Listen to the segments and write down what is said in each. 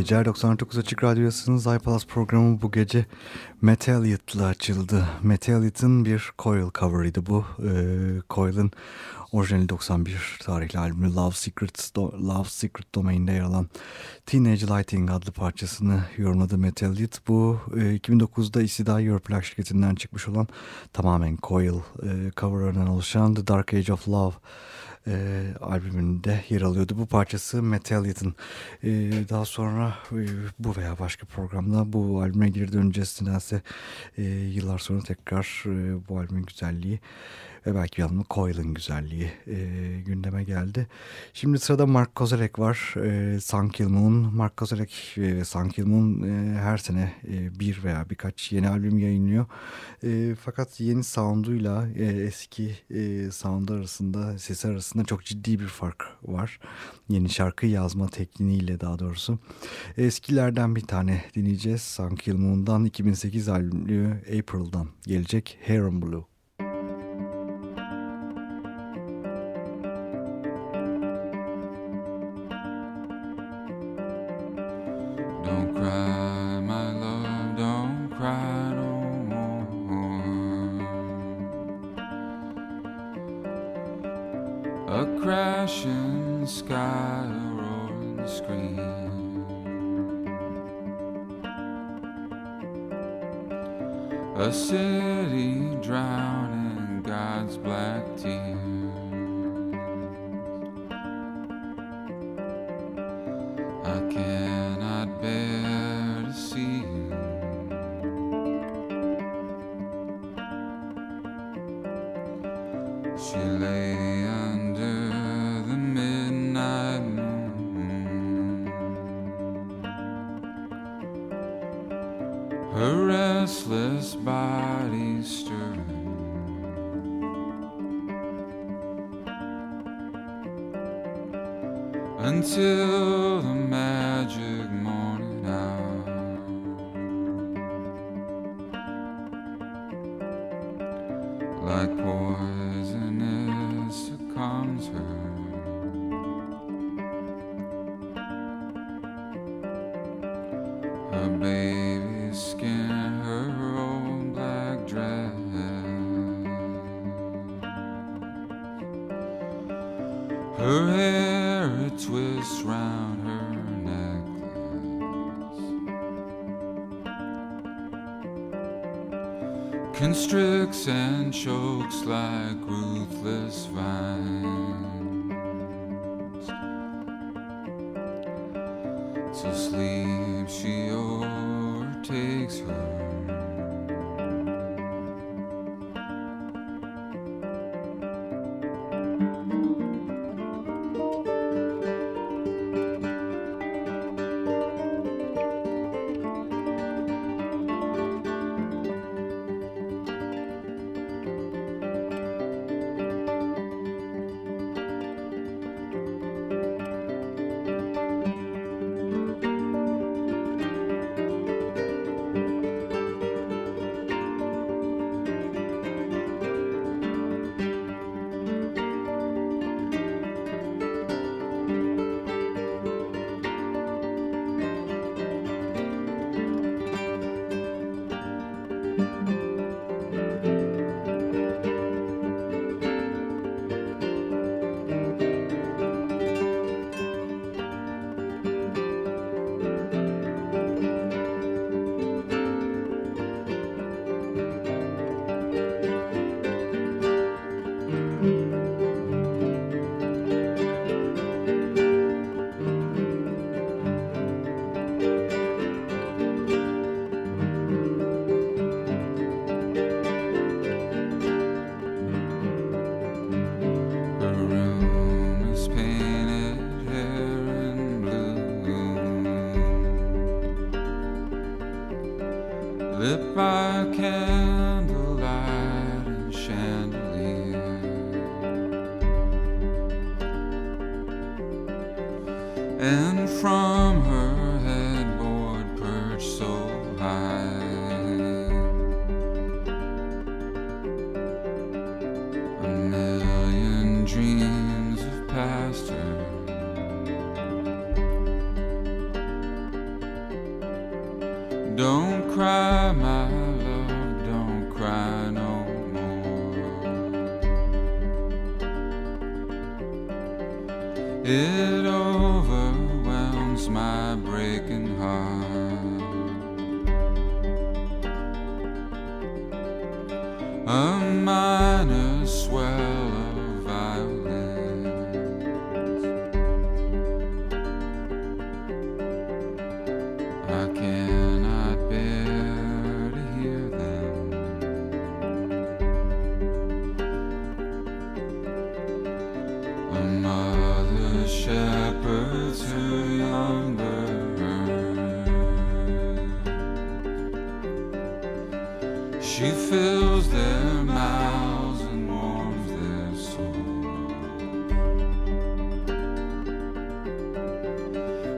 geceler 99 Açık Radyosu'nun iPlus programı bu gece Metalliat'la açıldı. Metalliat'ın bir Coil cover'ıydı bu. Ee, Coil'ın orijinali 91 tarihli albümü Love Secret, Love Secret Domain'de yer alan Teenage Lighting adlı parçasını yorumladı Metalliat. Bu e, 2009'da Isida Europe şirketinden çıkmış olan tamamen Coil e, cover'larından oluşan The Dark Age of Love e, albümünde yer alıyordu. Bu parçası Metalliat'ın e, daha sonra e, bu veya başka programda bu albüme geri döneceğiz. Nedense e, yıllar sonra tekrar e, bu albümün güzelliği ve belki bir anlamda Coil'ın güzelliği e, gündeme geldi. Şimdi sırada Mark Kozelek var. E, Sun Kill. Mark Kozelek ve Sun Kill e, her sene e, bir veya birkaç yeni albüm yayınlıyor. E, fakat yeni sounduyla e, eski e, sound arasında, sesi arasında çok ciddi bir fark var. Yeni şarkı yazma tekniğiyle daha doğrusu. Eskilerden bir tane dinleyeceğiz. Sun Kill Moon'dan 2008 albümü April'dan gelecek Heron Blue. She lay under the midnight moon. Her restless body stirring. Until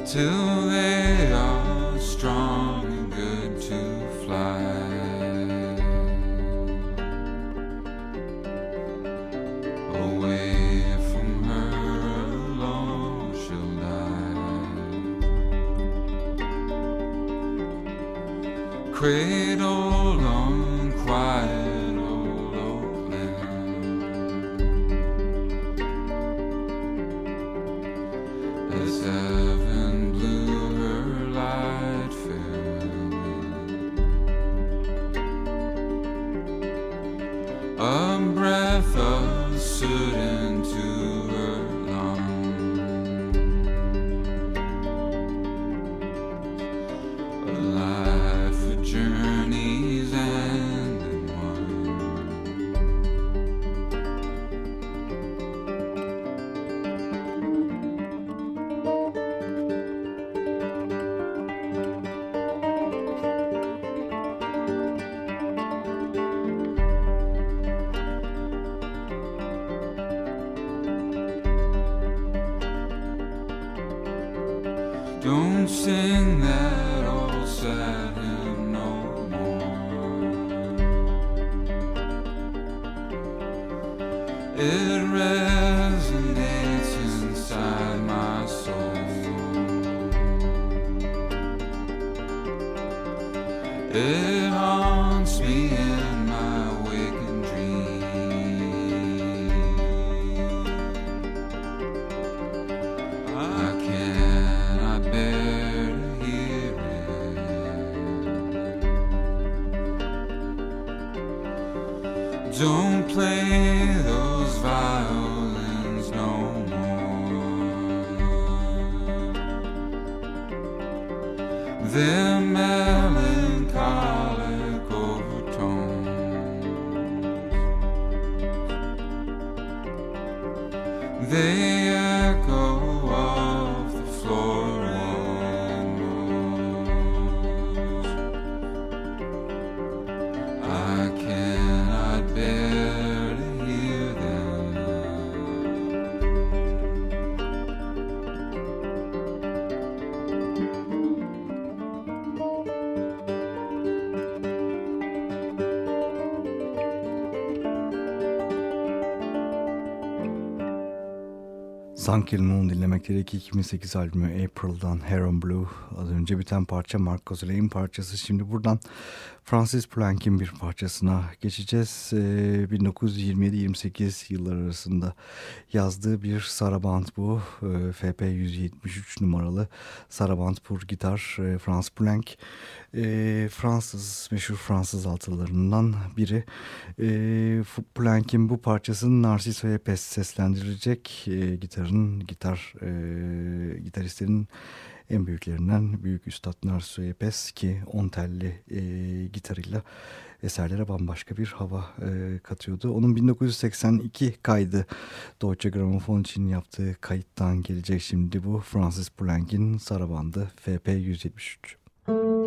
till they are strong and good to fly. Away from her alone she'll die. Cradled Their melancholic overtones. They Sunken Moon dinlemekteki 2008 albümü April'dan Heron Blue. Az önce biten parça Mark Goseley'in parçası. Şimdi buradan Francis Poulenc'in bir parçasına geçeceğiz. Ee, 1927-28 yıllar arasında yazdığı bir saraband bu. Ee, FP 173 numaralı saraband pur gitar e, Franz Poulenc. Ee, Fransız, meşhur Fransız altılarından biri. Ee, Poulenc'in bu parçasını Narciso Yepes seslendirecek. Ee, gitarın, gitar e, gitaristlerin en büyüklerinden büyük üstad Narciso Yepes ki on telli e, gitarıyla eserlere bambaşka bir hava e, katıyordu. Onun 1982 kaydı Deutsche Grammophon için yaptığı kayıttan gelecek şimdi bu Francis Poulenc'in Sarabandı FP 173. Thank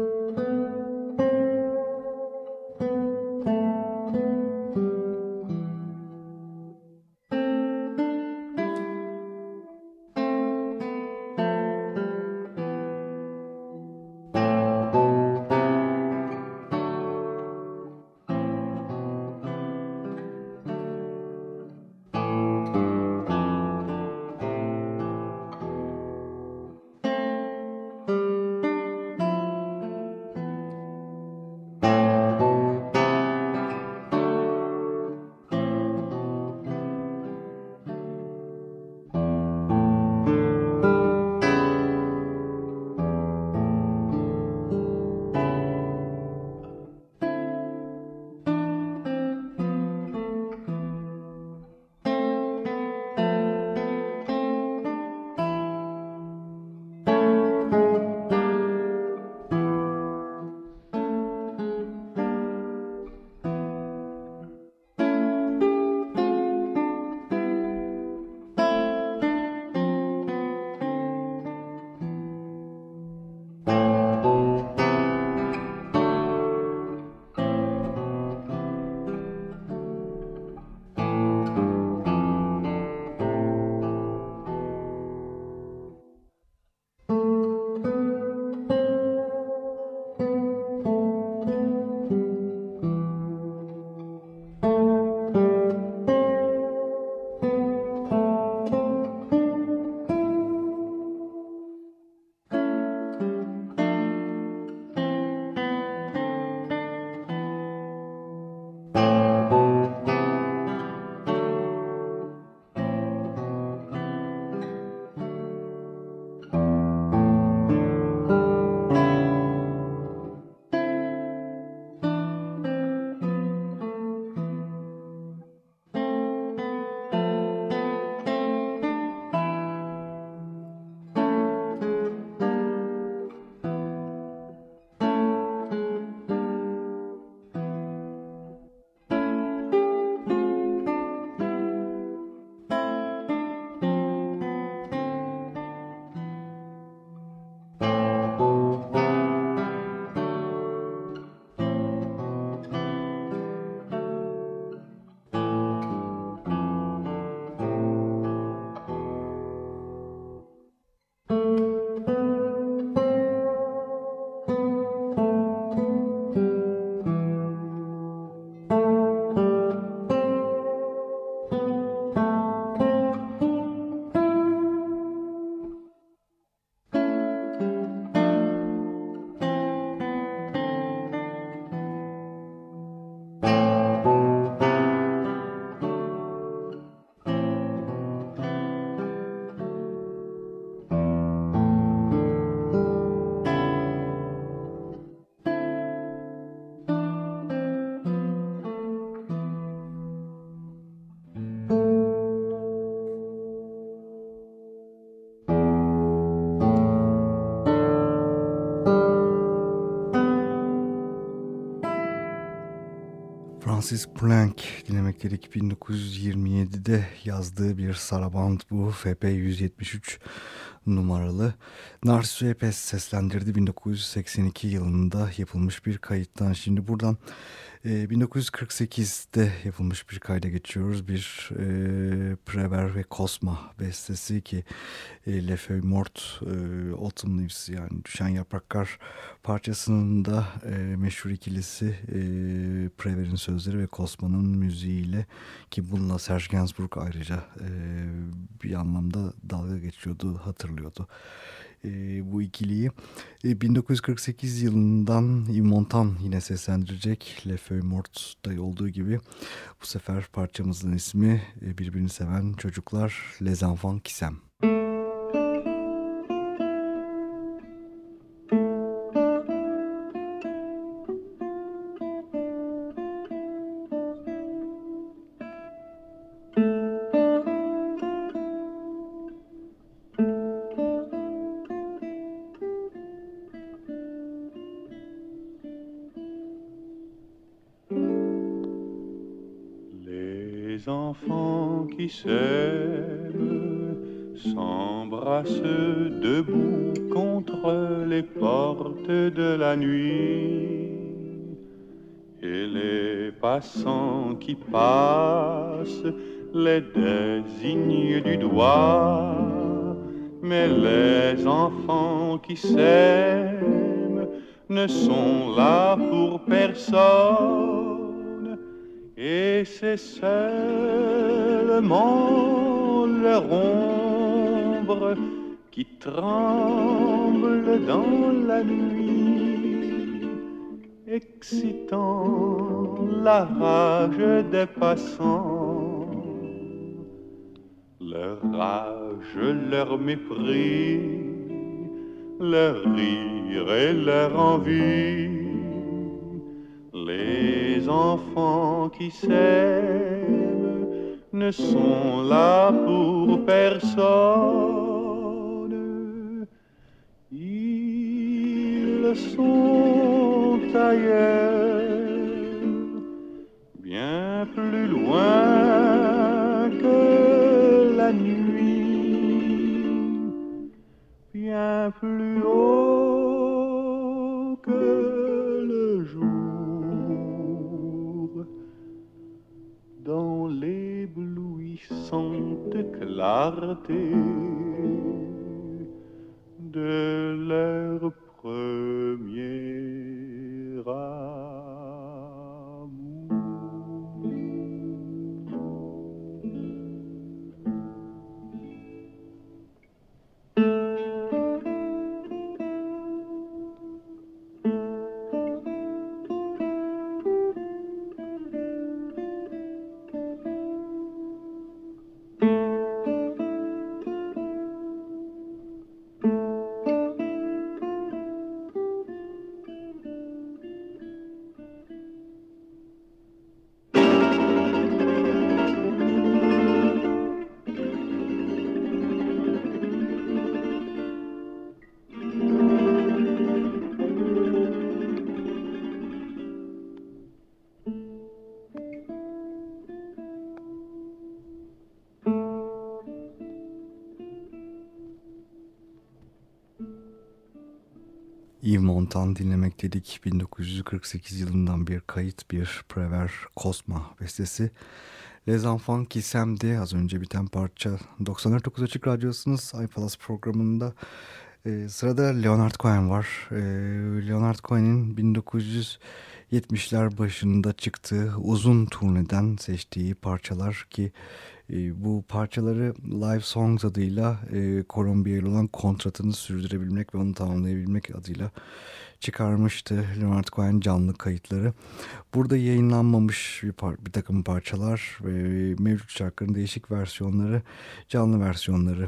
Francis Poulenc dinlemektedik 1927'de yazdığı bir saraband bu FP 173 numaralı. Narciso Epes seslendirdi 1982 yılında yapılmış bir kayıttan. Şimdi buradan 1948'de ee, yapılmış bir kayda geçiyoruz. Bir e, Prever ve Cosma bestesi ki e, Le Feuille Mort, e, Autumn Leaves yani Düşen Yapraklar parçasının da e, meşhur ikilisi e, Prever'in sözleri ve Cosma'nın müziğiyle ki bununla Serge Gainsbourg ayrıca e, bir anlamda dalga geçiyordu, hatırlıyordu e, bu ikiliyi. E, 1948 yılından Yves Montan yine seslendirecek Le Feuille olduğu gibi. Bu sefer parçamızın ismi e, birbirini seven çocuklar Les Enfants qui s'aiment. s'embrassent debout contre les portes de la nuit. Et les passants qui passent les désignent du doigt, mais les enfants qui s'aiment ne sont là pour personne, c'est seul leur ombre qui tremble dans la nuit, excitant la rage des passants. Leur rage, leur mépris, leur rire et leur envie, les enfants qui s'aiment ne sont là pour personne. Ils sont ailleurs, bien plus loin que la nuit, bien plus haut éblouissante clarté de leur premier Montan dinlemek dedik. 1948 yılından bir kayıt bir Prever Cosma bestesi. Les Enfants qui s'aiment az önce biten parça 99 Açık Radyosu'nuz iPalaz programında e, sırada Leonard Cohen var. E, Leonard Cohen'in 1970'ler başında çıktığı uzun turneden seçtiği parçalar ki e, bu parçaları Live Songs adıyla e, Columbia ile olan kontratını sürdürebilmek ve onu tamamlayabilmek adıyla çıkarmıştı Leonard Cohen canlı kayıtları. Burada yayınlanmamış bir, par bir takım parçalar ve mevcut şarkıların değişik versiyonları, canlı versiyonları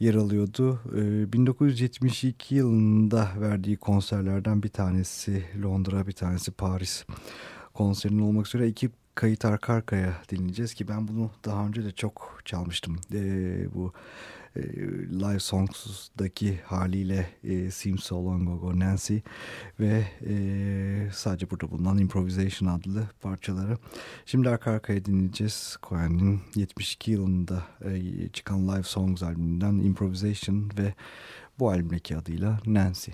yer alıyordu. E, 1972 yılında verdiği konserlerden bir tanesi Londra, bir tanesi Paris konserinin olmak üzere iki kayıt arka arkaya dinleyeceğiz ki ben bunu daha önce de çok çalmıştım. Ee, bu e, Live Songs'daki haliyle e, Seems So Long Ago Nancy ve e, sadece burada bulunan Improvisation adlı parçaları. Şimdi arka arkaya dinleyeceğiz. Cohen'in 72 yılında e, çıkan Live Songs albümünden Improvisation ve bu albümdeki adıyla Nancy.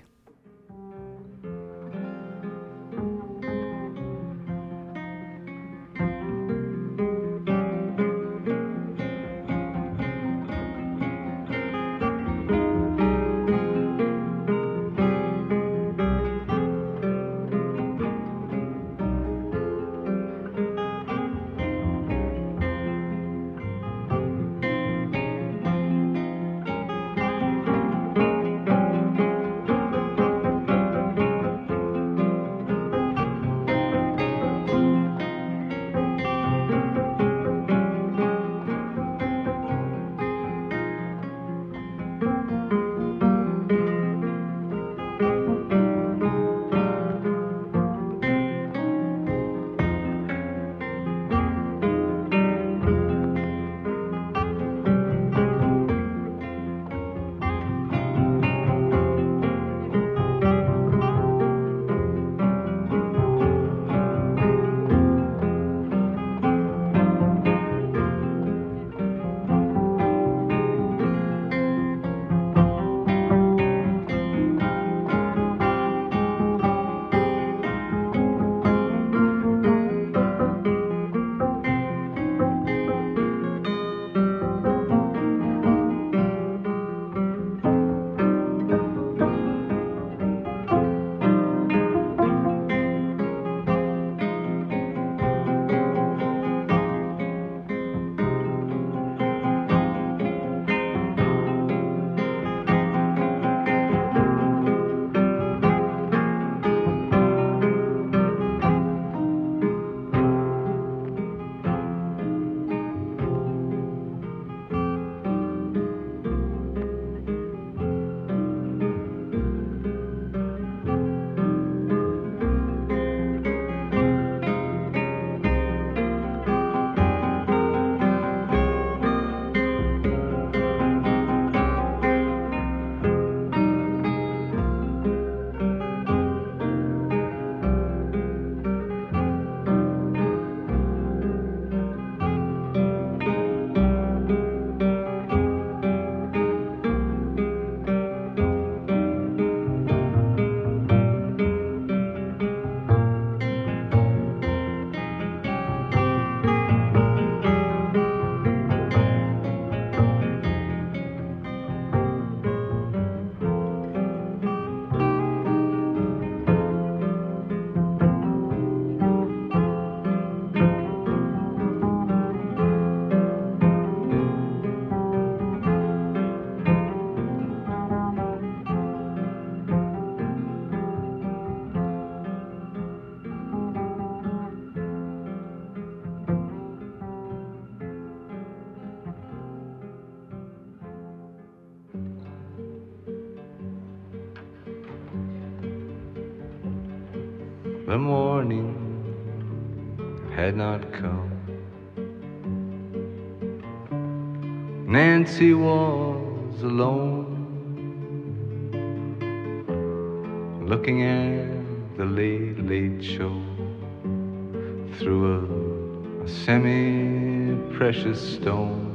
Precious stone.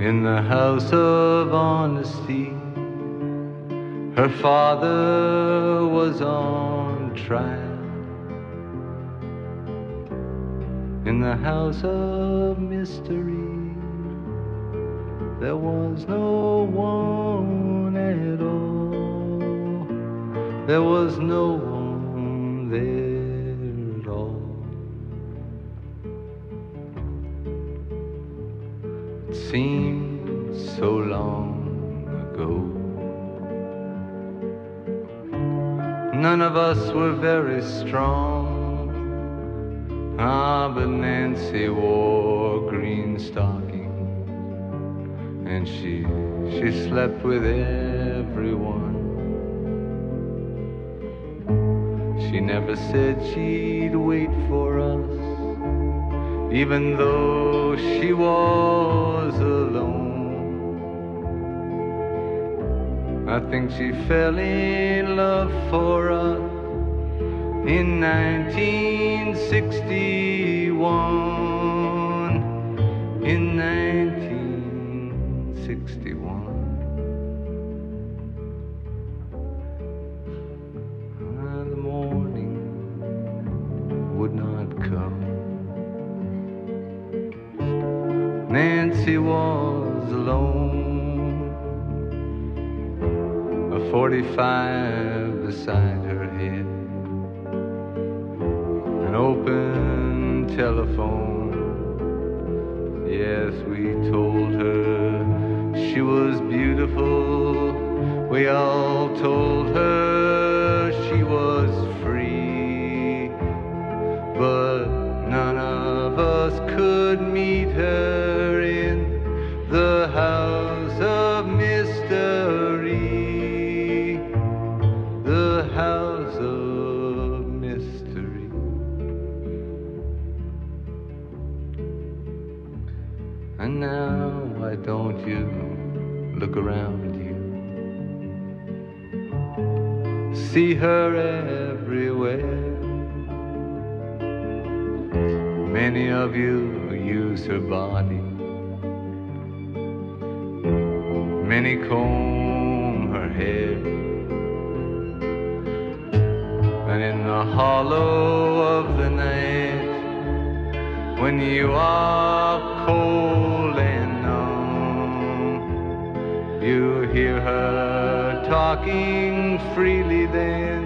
In the house of honesty, her father was on trial. In the house of mystery, there was no one at all. There was no one there seemed so long ago. None of us were very strong. Ah, but Nancy wore green stockings, and she she slept with everyone. She never said she'd wait for us. Even though she was alone. I think she fell in love for us in 1961. In 1961. 45 beside her head, an open telephone. Yes, we told her she was beautiful. We all told now, why don't you look around you? See her everywhere. Many of you use her body. Many comb her hair. And in the hollow of the night, when you are cold her talking freely then.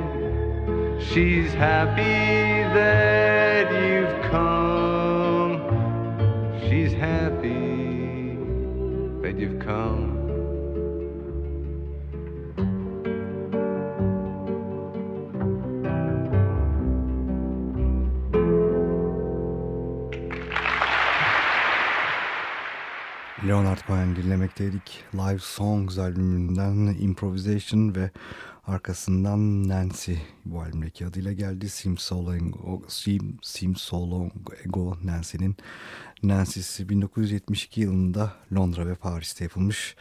She's happy that you've come. She's happy that you've come. Leonard Cohen dinlemekteydik. Live Songs albümünden Improvisation ve arkasından Nancy bu albümdeki adıyla geldi. Seems So Long, Seem, Seems So Long Ago Nancy'nin Nancy'si 1972 yılında Londra ve Paris'te yapılmış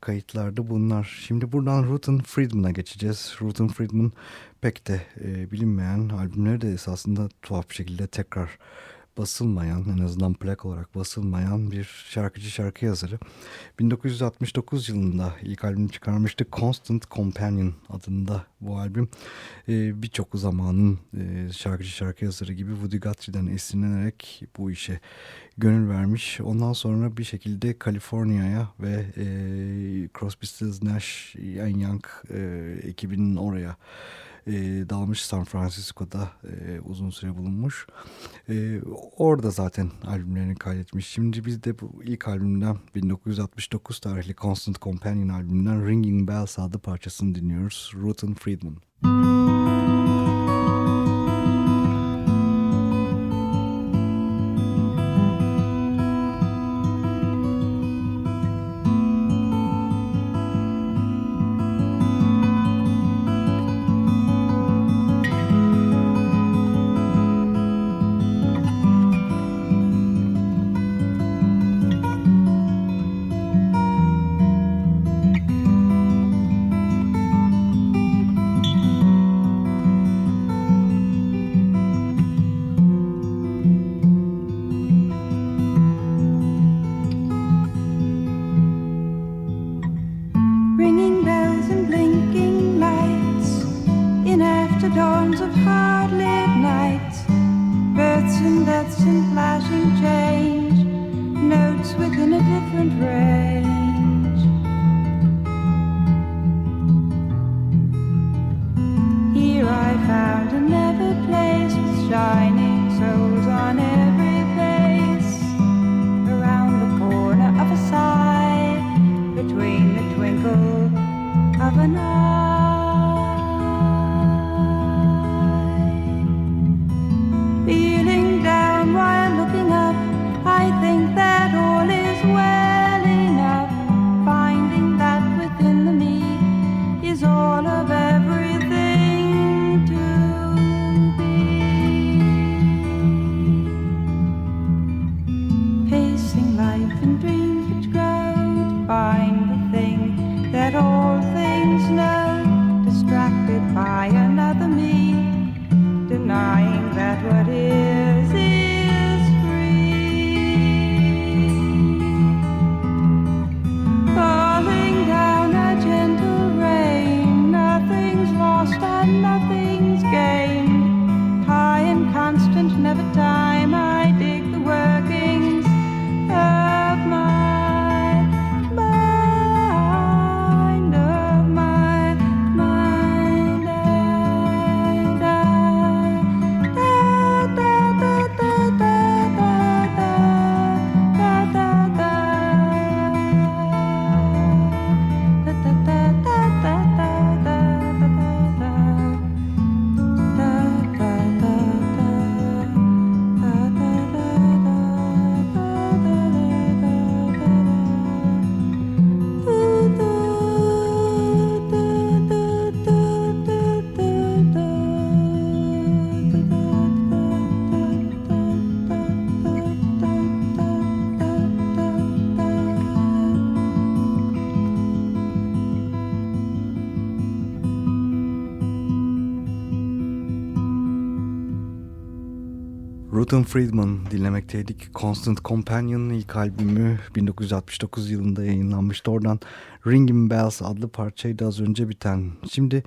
kayıtlarda bunlar. Şimdi buradan Ruthven Friedman'a geçeceğiz. Ruthven Friedman pek de e, bilinmeyen albümleri de esasında tuhaf bir şekilde tekrar basılmayan en azından plak olarak basılmayan bir şarkıcı şarkı yazarı. 1969 yılında ilk albümünü çıkarmıştı. Constant Companion adında bu albüm. Ee, Birçok zamanın e, şarkıcı şarkı yazarı gibi Woody Guthrie'den esinlenerek bu işe gönül vermiş. Ondan sonra bir şekilde Kaliforniya'ya ve e, Crosby, Stills, Nash, Young e, ekibinin oraya e, dalmış San Francisco'da e, uzun süre bulunmuş. E, orada zaten albümlerini kaydetmiş. Şimdi biz de bu ilk albümden 1969 tarihli Constant Companion albümünden Ringing Bells adlı parçasını dinliyoruz. Rutten Friedman. Thank Milton Friedman dinlemekteydik. Constant Companion ilk albümü 1969 yılında yayınlanmıştı. Oradan Ringing Bells adlı parçaydı az önce biten. Şimdi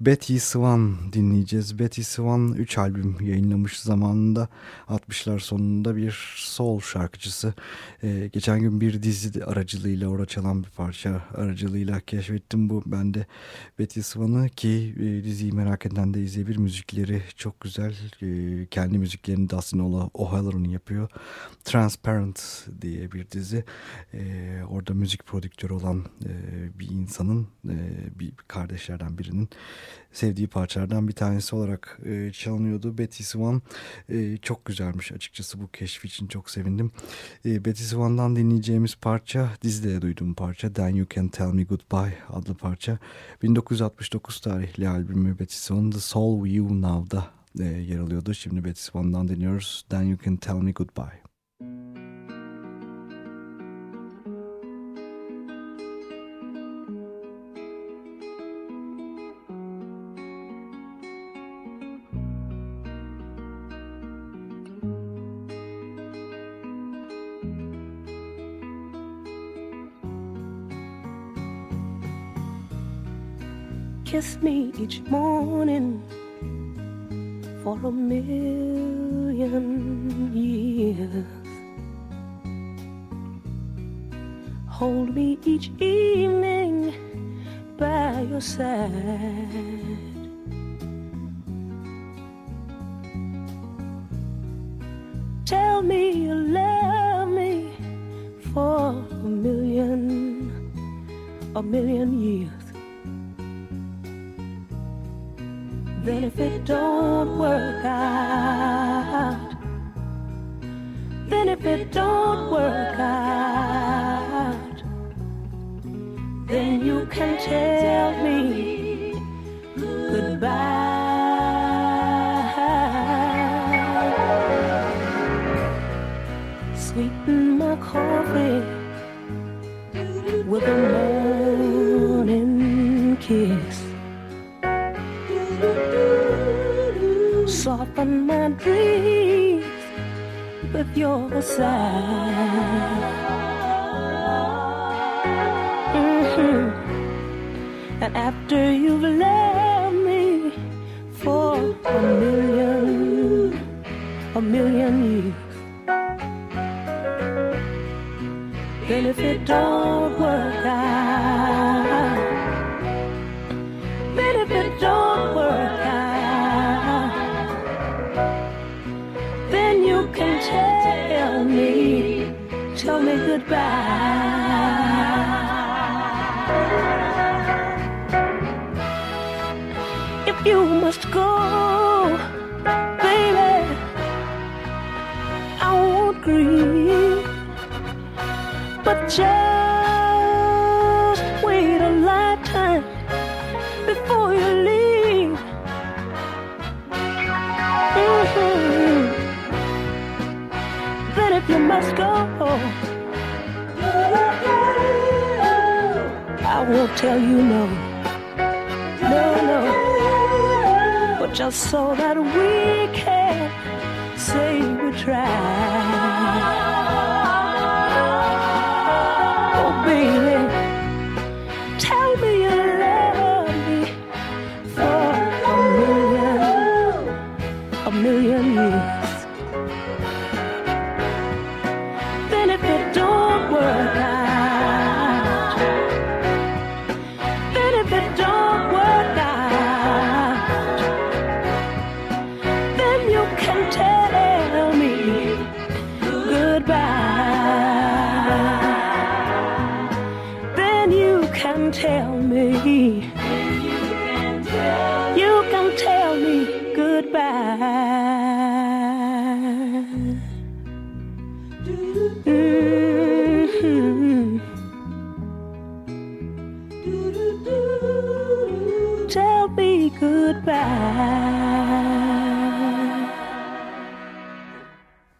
Betty Swan dinleyeceğiz. Betty Swan 3 albüm yayınlamış zamanında 60'lar sonunda bir soul şarkıcısı. Ee, geçen gün bir dizi aracılığıyla orada çalan bir parça aracılığıyla keşfettim bu. Ben de Betty Swan'ı ki e, diziyi merak eden de izleyebilir. Müzikleri çok güzel. E, kendi müziklerini Dustin O'Halloran yapıyor. Transparent diye bir dizi. E, orada müzik prodüktörü olan e, bir insanın e, bir kardeşlerden birinin sevdiği parçalardan bir tanesi olarak e, çalınıyordu. Betty Swan e, çok güzelmiş açıkçası bu keşif için çok sevindim. E, Betty Swan'dan dinleyeceğimiz parça dizide duyduğum parça Then You Can Tell Me Goodbye adlı parça. 1969 tarihli albümü Betty Swan The Soul You Now'da e, yer alıyordu. Şimdi Betty Swan'dan dinliyoruz Then You Can Tell Me Goodbye. Kiss me each morning for a million years. Hold me each evening by your side. Tell me you love me for a million, a million years. Then if it don't work out, then if it don't work out, then you can tell me goodbye. Sweeten my coffee with a soften my dreams with your side. Mm-hmm. And after you've loved me for a million, a million years, then if it don't goodbye. If you must go, tell you no, no, no, but just so that we can say we tried.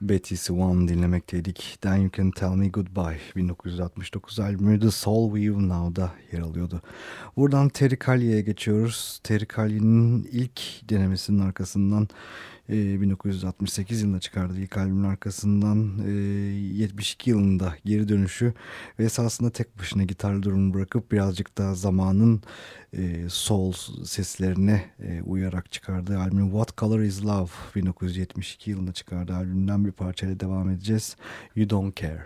Betty Swan dinlemekteydik. Then You Can Tell Me Goodbye 1969 albümü The Soul We Now'da yer alıyordu. Buradan Terry Callier geçiyoruz. Terry Callier'in ilk denemesinin arkasından E, 1968 yılında çıkardığı ilk albümün arkasından e, 72 yılında geri dönüşü ve esasında tek başına gitar durumu bırakıp birazcık daha zamanın e, soul seslerine e, uyarak çıkardığı albüm What Color Is Love 1972 yılında çıkardığı albümden bir parçayla devam edeceğiz. You Don't Care.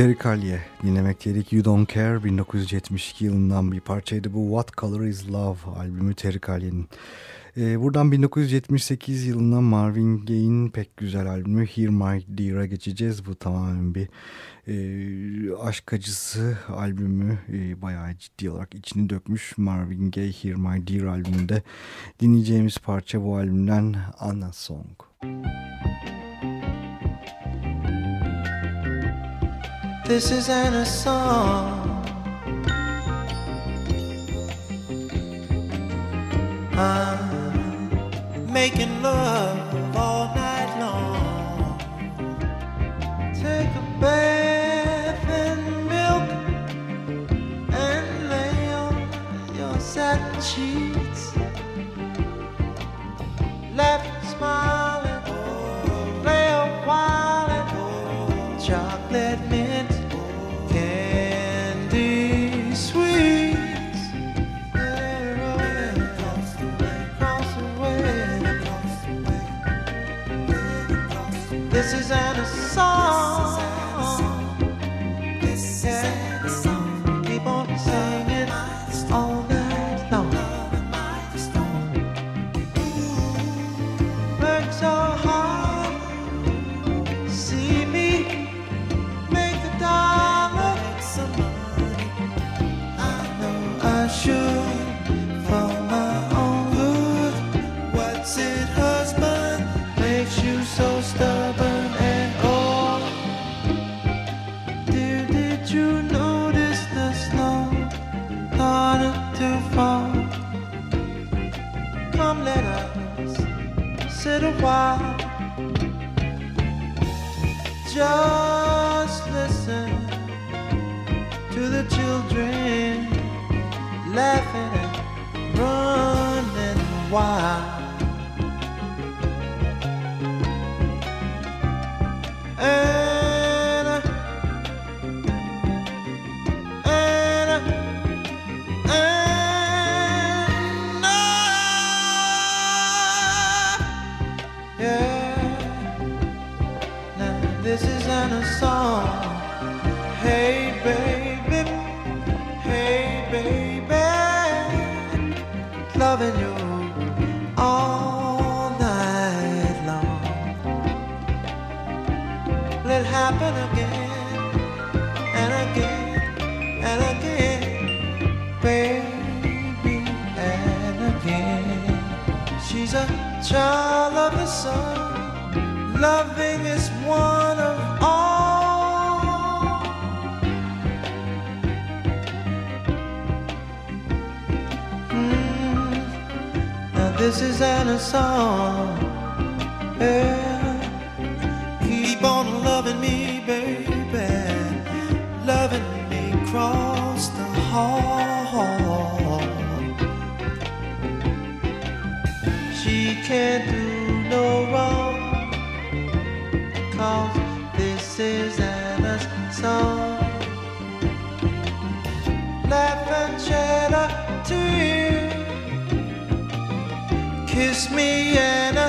Terry Callier dinlemekteydik. You Don't Care 1972 yılından bir parçaydı bu. What Color Is Love albümü Terry Callier'in. Ee, buradan 1978 yılından Marvin Gaye'in pek güzel albümü Hear My Dear'a geçeceğiz. Bu tamamen bir e, aşk acısı albümü e, bayağı ciddi olarak içini dökmüş. Marvin Gaye Hear My Dear albümünde dinleyeceğimiz parça bu albümden Anna Song. This is Anna's song. I'm making love all night long. Take a bath in milk and lay on your satin sheets. Laugh and smile this is Anna's song. Hey baby, hey baby, loving you all night long. Will it happen again and again and again, baby, and again? She's a child of the sun. Loving is This is Anna's song. Yeah. Keep on loving me, baby. Loving me across the hall. She can't Kiss me, Anna,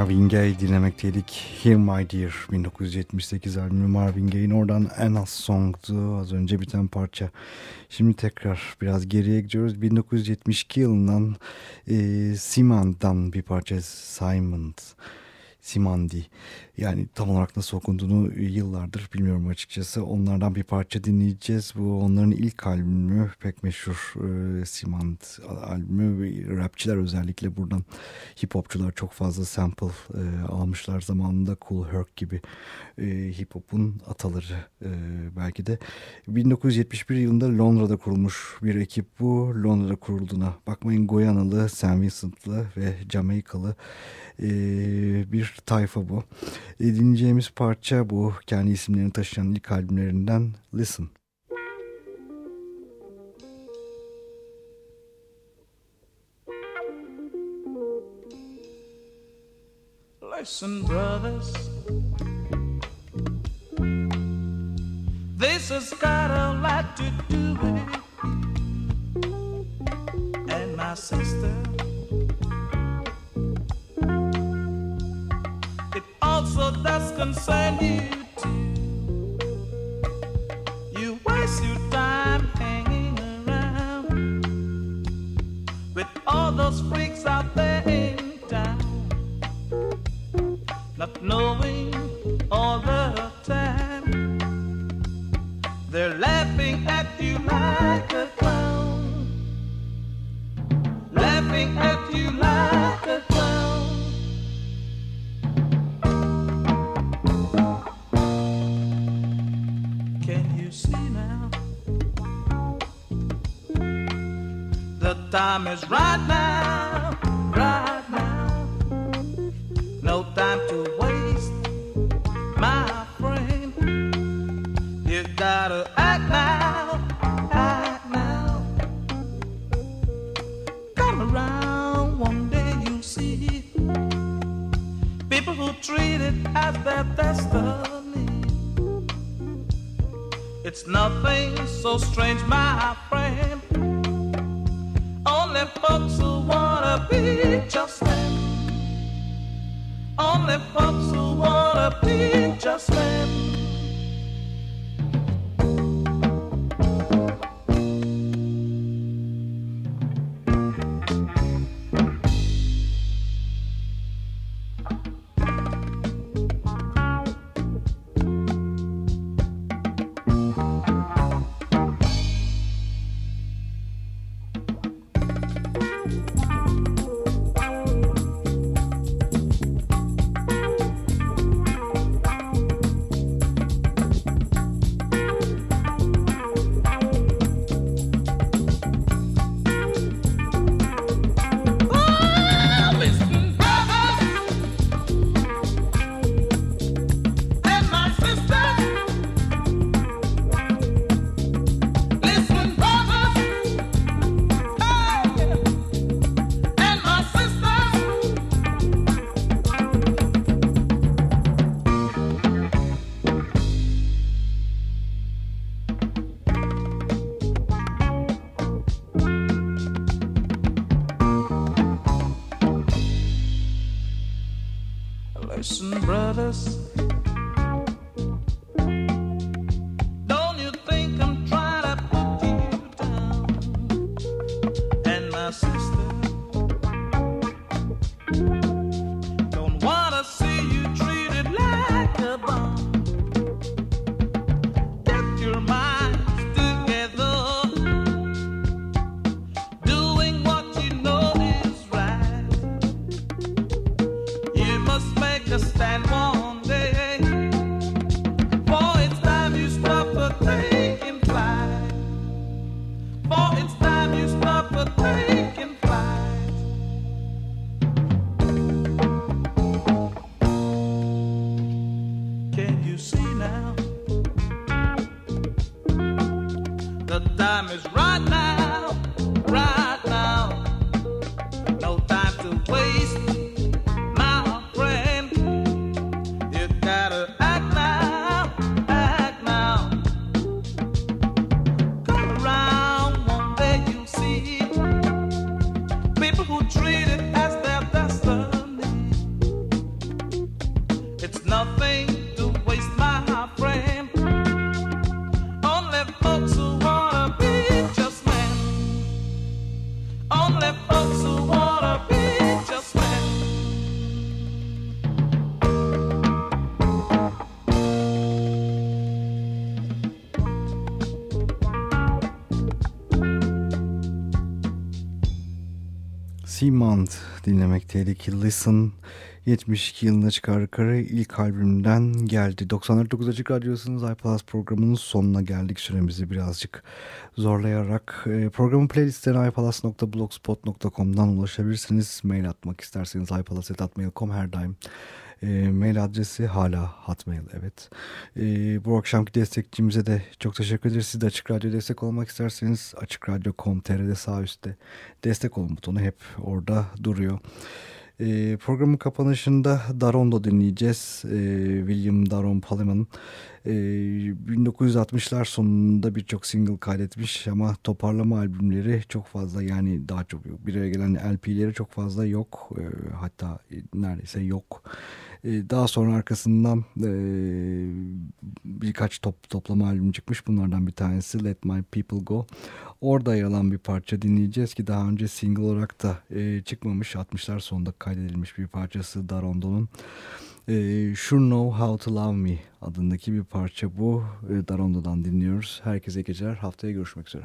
Marvin Gaye dinlemekteydik. Here My Dear 1978 albümü Marvin Gaye'in oradan en az song'du az önce biten parça. Şimdi tekrar biraz geriye gidiyoruz. 1972 yılından e, Simon'dan bir parça Simon. Simandi. Yani tam olarak nasıl okunduğunu yıllardır bilmiyorum açıkçası. Onlardan bir parça dinleyeceğiz. Bu onların ilk albümü pek meşhur e, Simand albümü. Rapçiler özellikle buradan hip hopçular çok fazla sample e, almışlar zamanında. Cool Herc gibi e, hip hop'un ataları e, belki de. 1971 yılında Londra'da kurulmuş bir ekip bu. Londra'da kurulduğuna bakmayın Goyanalı, St. Vincent'lı ve Jamaikalı e, bir tayfa bu. E, dinleyeceğimiz parça bu. Kendi isimlerini taşıyan ilk albümlerinden Listen. Listen, brothers. This has got a lot to do with it. And my sister. It that's concern you too. You waste your time hanging around with all those freaks out there in town not knowing time is right now, right now. No time to waste, my friend. You gotta act now, act now. Come around, one day you'll see people who treat it as their destiny. It's nothing so strange, my friend. Only folks who wanna be just them. Only folks who wanna be me. Seamount dinlemekteydik. Listen 72 yılında çıkardıkları ilk albümden geldi. 94.9 Açık Radyosu'nun iPlus programının sonuna geldik. Süremizi birazcık zorlayarak. E, programın playlistlerine iPlus.blogspot.com'dan ulaşabilirsiniz. Mail atmak isterseniz iPlus.mail.com her daim e, mail adresi hala Hotmail evet. E, bu akşamki destekçimize de çok teşekkür ederiz. Siz de Açık Radyo destek olmak isterseniz açıkradyo.com.tr'de sağ üstte destek olun butonu hep orada duruyor. E, programın kapanışında Darondo dinleyeceğiz. E, William Daron Paliman e, 1960'lar sonunda birçok single kaydetmiş ama toparlama albümleri çok fazla yani daha çok yok. Bir araya gelen LP'leri çok fazla yok. E, hatta neredeyse yok. E, daha sonra arkasından e, birkaç top, toplama albüm çıkmış. Bunlardan bir tanesi Let My People Go. Orada yer alan bir parça dinleyeceğiz ki daha önce single olarak da e, çıkmamış. 60'lar sonunda kaydedilmiş bir parçası Darondo'nun. E, sure Know How To Love Me adındaki bir parça bu. Darondo'dan dinliyoruz. Herkese geceler. Haftaya görüşmek üzere.